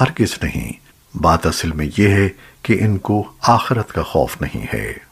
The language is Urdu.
ہرگز نہیں۔ بات اصل میں یہ ہے کہ ان کو آخرت کا خوف نہیں ہے۔